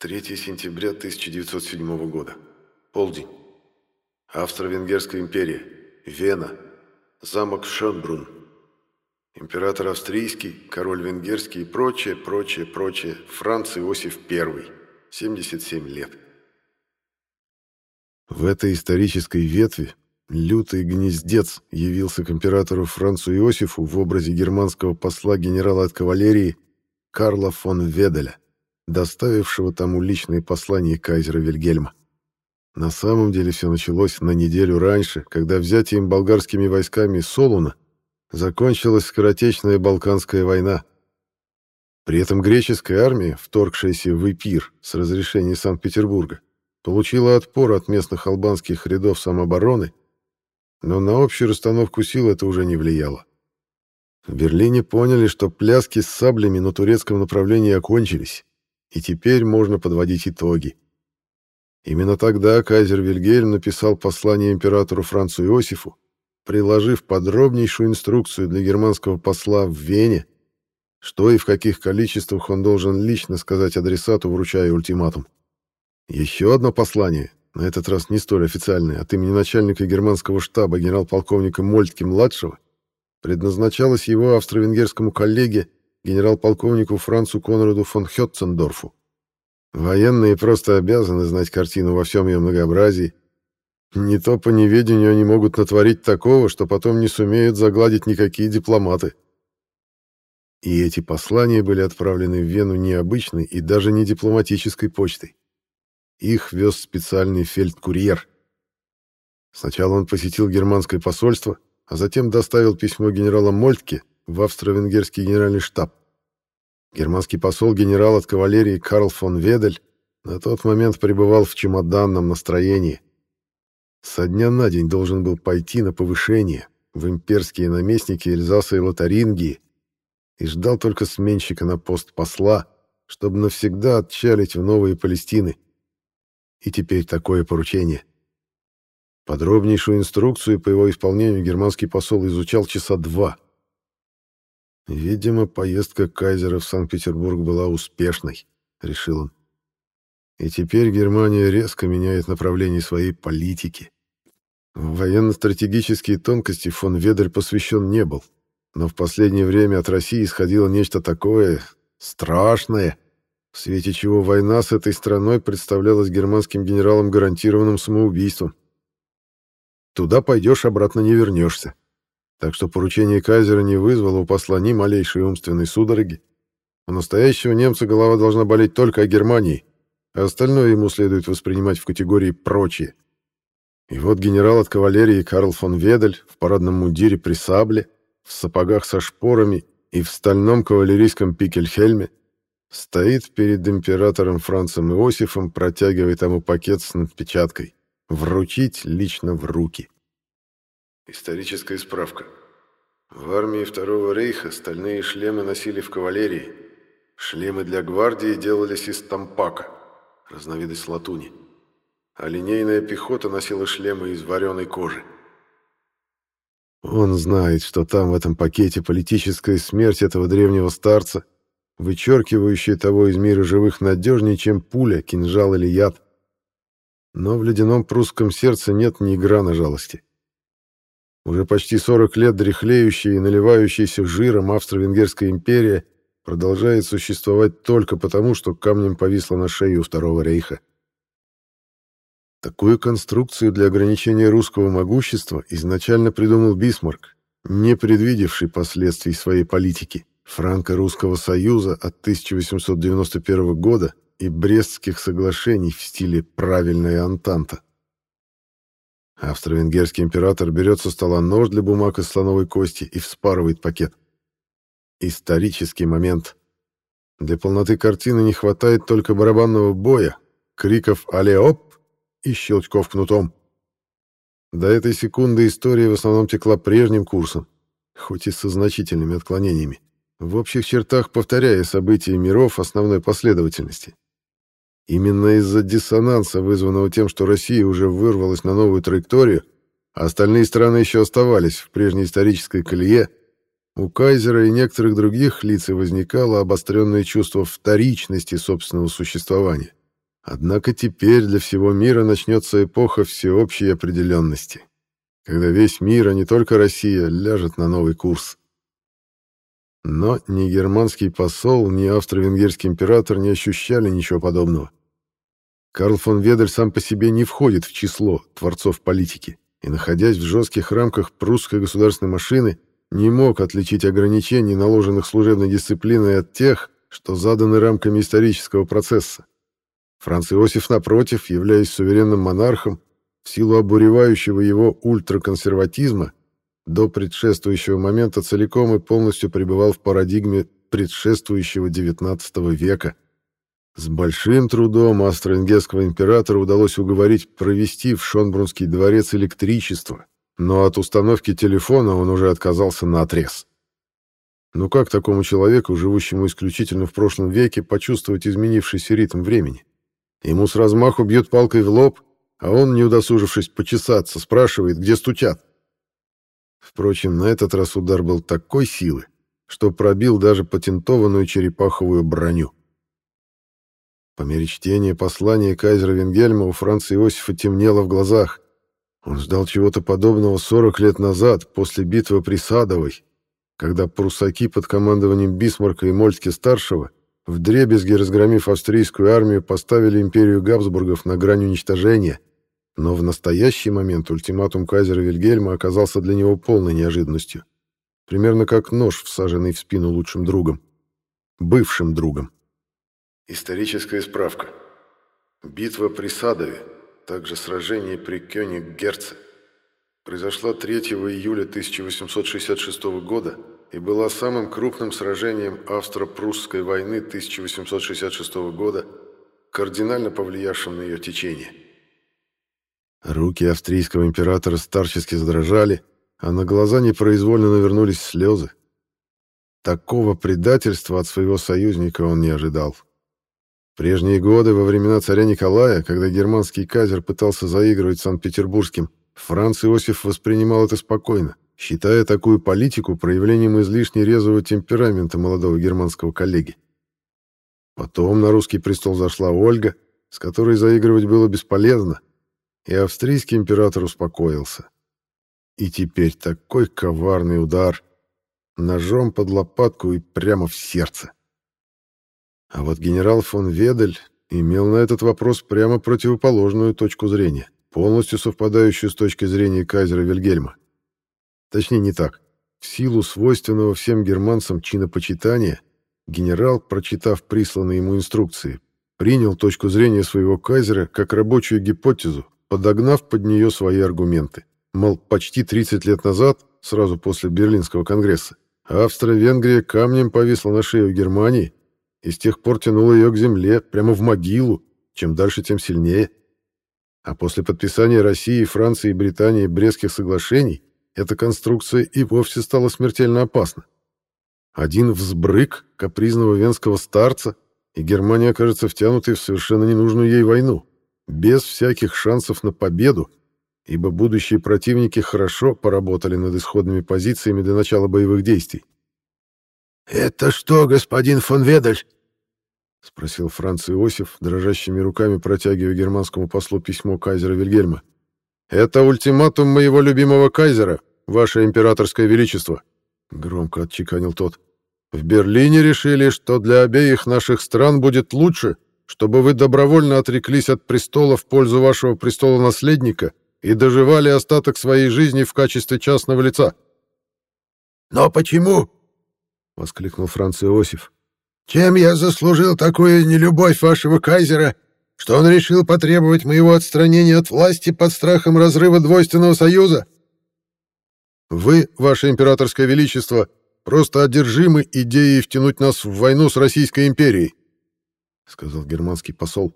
3 сентября 1907 года. Полдень. Австро-Венгерская империя. Вена. Замок Шönbrunn. Император австрийский, король венгерский и прочее, прочее, прочее. Франц Иосиф I. 77 лет. В этой исторической ветви лютый гнездец явился к императору Францу Иосифу в образе германского посла генерала от кавалерии Карла фон Веделя доставившего тому личные послания кайзера Вильгельма. На самом деле все началось на неделю раньше, когда взятием болгарскими войсками Солуна закончилась скоротечная Балканская война. При этом греческая армия, вторгшаяся в Эпир с разрешения Санкт-Петербурга, получила отпор от местных албанских рядов самообороны, но на общую расстановку сил это уже не влияло. В Берлине поняли, что пляски с саблями на турецком направлении окончились, и теперь можно подводить итоги. Именно тогда кайзер Вильгельм написал послание императору Францу Иосифу, приложив подробнейшую инструкцию для германского посла в Вене, что и в каких количествах он должен лично сказать адресату, вручая ультиматум. Еще одно послание, на этот раз не столь официальное, от имени начальника германского штаба генерал-полковника Мольтке-младшего, предназначалось его австро-венгерскому коллеге генерал-полковнику Францу Конраду фон Хетцендорфу. Военные просто обязаны знать картину во всем ее многообразии. Не то по неведению они могут натворить такого, что потом не сумеют загладить никакие дипломаты. И эти послания были отправлены в Вену необычной и даже не дипломатической почтой. Их вез специальный фельдкурьер. Сначала он посетил германское посольство, а затем доставил письмо генерала Мольтке в австро-венгерский генеральный штаб. Германский посол генерал от кавалерии Карл фон Ведель на тот момент пребывал в чемоданном настроении. Со дня на день должен был пойти на повышение в имперские наместники Эльзаса и Лотарингии и ждал только сменщика на пост посла, чтобы навсегда отчалить в новые Палестины. И теперь такое поручение. Подробнейшую инструкцию по его исполнению германский посол изучал часа два — Видимо, поездка кайзера в Санкт-Петербург была успешной, решил он. И теперь Германия резко меняет направление своей политики. В военно-стратегические тонкости фон Ведель посвящен не был, но в последнее время от России исходило нечто такое страшное, в свете чего война с этой страной представлялась германским генералам гарантированным самоубийством. Туда пойдешь, обратно не вернешься. Так что поручение кайзера не вызвало у посла ни малейшей умственной судороги. У настоящего немца голова должна болеть только о Германии, а остальное ему следует воспринимать в категории «прочие». И вот генерал от кавалерии Карл фон Ведель в парадном мундире при сабле, в сапогах со шпорами и в стальном кавалерийском пикельхельме стоит перед императором Францем Иосифом, протягивая ему пакет с надпечаткой «Вручить лично в руки». Историческая справка. В армии Второго рейха стальные шлемы носили в кавалерии. Шлемы для гвардии делались из тампака, разновидность латуни. А линейная пехота носила шлемы из вареной кожи. Он знает, что там в этом пакете политическая смерть этого древнего старца, вычеркивающая того из мира живых надежнее, чем пуля, кинжал или яд. Но в ледяном прусском сердце нет ни грана жалости. Уже почти 40 лет дряхлеющая и наливающаяся жиром Австро-Венгерская империя продолжает существовать только потому, что камнем повисла на шее у Второго рейха. Такую конструкцию для ограничения русского могущества изначально придумал Бисмарк, не предвидевший последствий своей политики Франко-Русского союза от 1891 года и Брестских соглашений в стиле «правильная антанта». Австро-венгерский император берет со стола нож для бумаг из слоновой кости и вспарывает пакет. Исторический момент. Для полноты картины не хватает только барабанного боя, криков «Алле-оп!» и щелчков кнутом. До этой секунды история в основном текла прежним курсом, хоть и со значительными отклонениями, в общих чертах повторяя события миров основной последовательности. Именно из-за диссонанса, вызванного тем, что Россия уже вырвалась на новую траекторию, а остальные страны еще оставались в прежней исторической колее, у кайзера и некоторых других лиц возникало обостренное чувство вторичности собственного существования, Однако теперь для всего мира начнется эпоха всеобщей определенности, когда весь мир, а не только Россия, ляжет на новый курс. Но ни германский посол, ни австро-венгерский император не ощущали ничего подобного. Карл фон Ведель сам по себе не входит в число творцов политики и, находясь в жестких рамках прусской государственной машины, не мог отличить ограничений, наложенных служебной дисциплиной, от тех, что заданы рамками исторического процесса. Франц Иосиф, напротив, являясь суверенным монархом, в силу обуревающего его ультраконсерватизма, до предшествующего момента целиком и полностью пребывал в парадигме предшествующего XIX века. С большим трудом австро-венгерского императора удалось уговорить провести в Шонбрунский дворец электричество, но от установки телефона он уже отказался наотрез. Ну как такому человеку, живущему исключительно в прошлом веке, почувствовать изменившийся ритм времени? Ему с размаху бьют палкой в лоб, а он, не удосужившись почесаться, спрашивает, где стучат. Впрочем, на этот раз удар был такой силы, что пробил даже патентованную черепаховую броню. По мере чтения послания кайзера Венгельма у Франца Иосифа темнело в глазах. Он ждал чего-то подобного 40 лет назад, после битвы при Садовой, когда прусаки под командованием Бисмарка и Мольтке-старшего вдребезги разгромив австрийскую армию, поставили империю Габсбургов на грань уничтожения, но в настоящий момент ультиматум кайзера Вильгельма оказался для него полной неожиданностью. Примерно как нож, всаженный в спину лучшим другом. Бывшим другом. Историческая справка. Битва при Садове, также сражение при Кёниг-Герце, произошла 3 июля 1866 года и была самым крупным сражением Австро-Прусской войны 1866 года, кардинально повлиявшим на ее течение. Руки австрийского императора старчески задрожали, а на глаза непроизвольно навернулись слезы. Такого предательства от своего союзника он не ожидал. Прежние годы, во времена царя Николая, когда германский казер пытался заигрывать Санкт-Петербургским, Франц Иосиф воспринимал это спокойно считая такую политику проявлением излишне резвого темперамента молодого германского коллеги. Потом на русский престол зашла Ольга, с которой заигрывать было бесполезно, и австрийский император успокоился. И теперь такой коварный удар, ножом под лопатку и прямо в сердце. А вот генерал фон Ведель имел на этот вопрос прямо противоположную точку зрения, полностью совпадающую с точки зрения кайзера Вильгельма. Точнее, не так. В силу свойственного всем германцам чинопочитания, генерал, прочитав присланные ему инструкции, принял точку зрения своего кайзера как рабочую гипотезу, подогнав под нее свои аргументы. Мол, почти 30 лет назад, сразу после Берлинского конгресса, Австро-Венгрия камнем повисла на шею Германии и с тех пор тянула ее к земле, прямо в могилу, чем дальше, тем сильнее. А после подписания России, Франции и Британии Брестских соглашений эта конструкция и вовсе стала смертельно опасна. Один взбрык капризного венского старца, и Германия окажется втянутой в совершенно ненужную ей войну, без всяких шансов на победу, ибо будущие противники хорошо поработали над исходными позициями для начала боевых действий. «Это что, господин фон Ведаль?» — спросил Франц Иосиф, дрожащими руками протягивая германскому послу письмо кайзера Вильгельма. «Это ультиматум моего любимого кайзера, ваше императорское величество», — громко отчеканил тот. «В Берлине решили, что для обеих наших стран будет лучше, чтобы вы добровольно отреклись от престола в пользу вашего престола-наследника и доживали остаток своей жизни в качестве частного лица». «Но почему?» — воскликнул Франц Иосиф. «Чем я заслужил такую нелюбовь вашего кайзера?» что он решил потребовать моего отстранения от власти под страхом разрыва двойственного союза? Вы, ваше императорское величество, просто одержимы идеей втянуть нас в войну с Российской империей, сказал германский посол.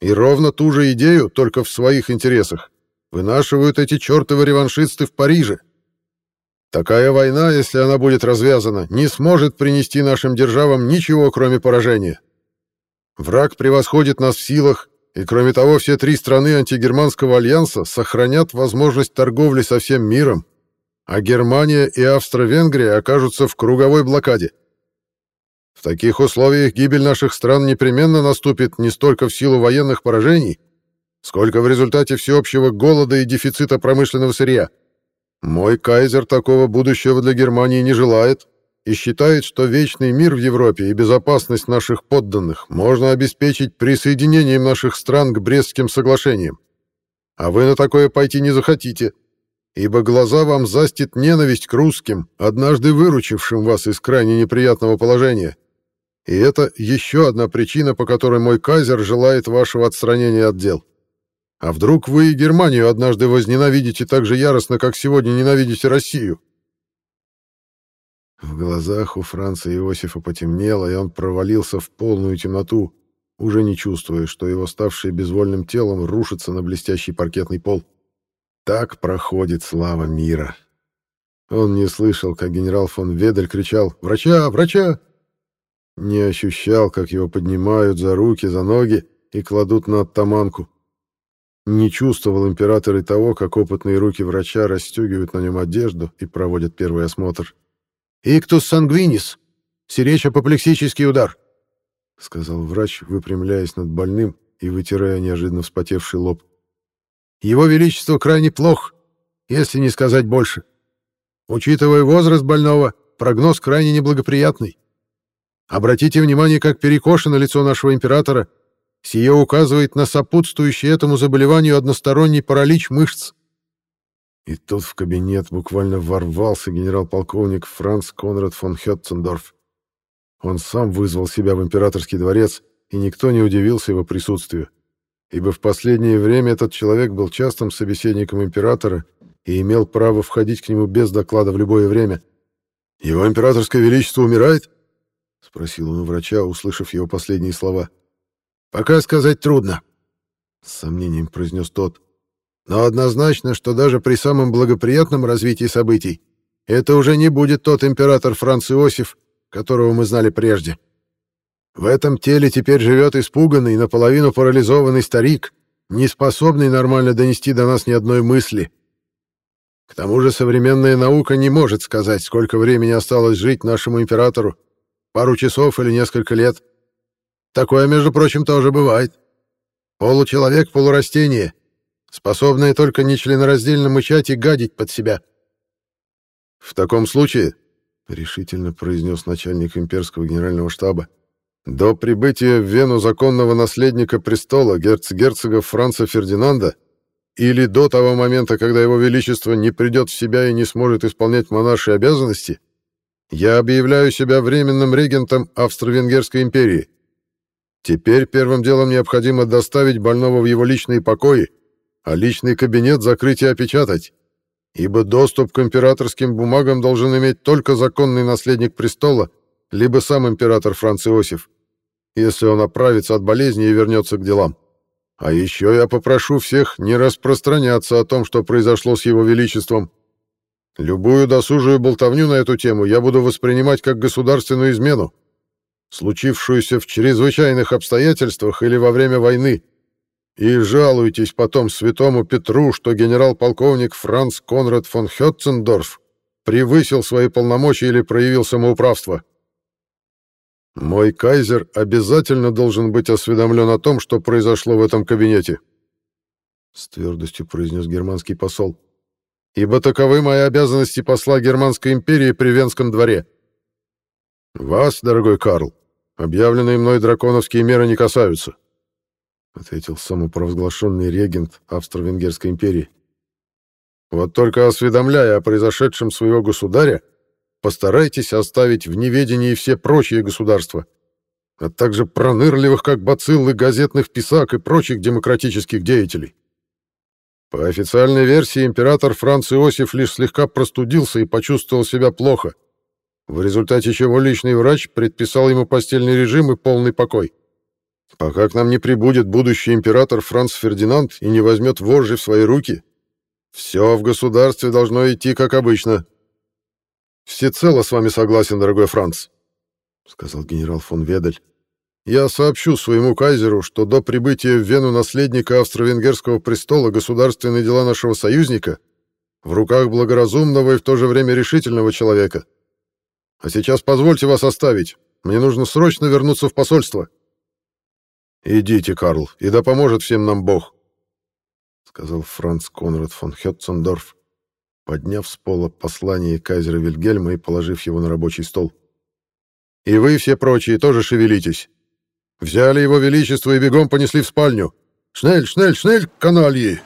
И ровно ту же идею, только в своих интересах, вынашивают эти чертовы реваншисты в Париже. Такая война, если она будет развязана, не сможет принести нашим державам ничего, кроме поражения. Враг превосходит нас в силах, и кроме того, все три страны антигерманского альянса сохранят возможность торговли со всем миром, а Германия и Австро-Венгрия окажутся в круговой блокаде. В таких условиях гибель наших стран непременно наступит не столько в силу военных поражений, сколько в результате всеобщего голода и дефицита промышленного сырья. Мой кайзер такого будущего для Германии не желает и считает, что вечный мир в Европе и безопасность наших подданных можно обеспечить присоединением наших стран к Брестским соглашениям. А вы на такое пойти не захотите, ибо глаза вам застит ненависть к русским, однажды выручившим вас из крайне неприятного положения. И это еще одна причина, по которой мой кайзер желает вашего отстранения от дел. А вдруг вы и Германию однажды возненавидите так же яростно, как сегодня ненавидите Россию? В глазах у Франца Иосифа потемнело, и он провалился в полную темноту, уже не чувствуя, что его ставшее безвольным телом рушится на блестящий паркетный пол. Так проходит слава мира. Он не слышал, как генерал фон Ведель кричал «Врача! Врача!» Не ощущал, как его поднимают за руки, за ноги и кладут на оттаманку. Не чувствовал император и того, как опытные руки врача расстегивают на нем одежду и проводят первый осмотр. «Иктус сангвинис! Серечь-апоплексический удар!» — сказал врач, выпрямляясь над больным и вытирая неожиданно вспотевший лоб. «Его Величество крайне плох, если не сказать больше. Учитывая возраст больного, прогноз крайне неблагоприятный. Обратите внимание, как перекошено лицо нашего императора. Сие указывает на сопутствующий этому заболеванию односторонний паралич мышц. И тут в кабинет буквально ворвался генерал-полковник Франц Конрад фон Хетцендорф. Он сам вызвал себя в императорский дворец, и никто не удивился его присутствию, ибо в последнее время этот человек был частым собеседником императора и имел право входить к нему без доклада в любое время. «Его императорское величество умирает?» — спросил он у врача, услышав его последние слова. «Пока сказать трудно», — с сомнением произнес тот. Но однозначно, что даже при самом благоприятном развитии событий это уже не будет тот император Франц Иосиф, которого мы знали прежде. В этом теле теперь живет испуганный, наполовину парализованный старик, не способный нормально донести до нас ни одной мысли. К тому же современная наука не может сказать, сколько времени осталось жить нашему императору, пару часов или несколько лет. Такое, между прочим, тоже бывает. Получеловек, полурастение, способные только нечленораздельно мычать и гадить под себя. «В таком случае», — решительно произнес начальник имперского генерального штаба, «до прибытия в Вену законного наследника престола герцогерцога Франца Фердинанда или до того момента, когда его величество не придет в себя и не сможет исполнять монаршие обязанности, я объявляю себя временным регентом Австро-Венгерской империи. Теперь первым делом необходимо доставить больного в его личные покои, а личный кабинет закрыть и опечатать, ибо доступ к императорским бумагам должен иметь только законный наследник престола, либо сам император Франц Иосиф, если он оправится от болезни и вернется к делам. А еще я попрошу всех не распространяться о том, что произошло с его величеством. Любую досужую болтовню на эту тему я буду воспринимать как государственную измену, случившуюся в чрезвычайных обстоятельствах или во время войны, и жалуйтесь потом святому Петру, что генерал-полковник Франц Конрад фон Хетцендорф превысил свои полномочия или проявил самоуправство. Мой кайзер обязательно должен быть осведомлен о том, что произошло в этом кабинете, с твердостью произнес германский посол. Ибо таковы мои обязанности посла Германской империи при Венском дворе. Вас, дорогой Карл, объявленные мной драконовские меры не касаются. — ответил самопровозглашенный регент Австро-Венгерской империи. «Вот только осведомляя о произошедшем своего государя, постарайтесь оставить в неведении все прочие государства, а также пронырливых, как бациллы, газетных писак и прочих демократических деятелей. По официальной версии, император Франц Иосиф лишь слегка простудился и почувствовал себя плохо, в результате чего личный врач предписал ему постельный режим и полный покой. Пока к нам не прибудет будущий император Франц Фердинанд и не возьмет вожжи в свои руки, все в государстве должно идти как обычно. Всецело с вами согласен, дорогой Франц, сказал генерал фон Ведель. Я сообщу своему кайзеру, что до прибытия в Вену наследника австро-венгерского престола государственные дела нашего союзника в руках благоразумного и в то же время решительного человека. А сейчас позвольте вас оставить, Мне нужно срочно вернуться в посольство». «Идите, Карл, и да поможет всем нам Бог», — сказал Франц Конрад фон Хетцендорф, подняв с пола послание кайзера Вильгельма и положив его на рабочий стол. «И вы все прочие тоже шевелитесь. Взяли его величество и бегом понесли в спальню. Шнель, шнель, шнель, канальи!»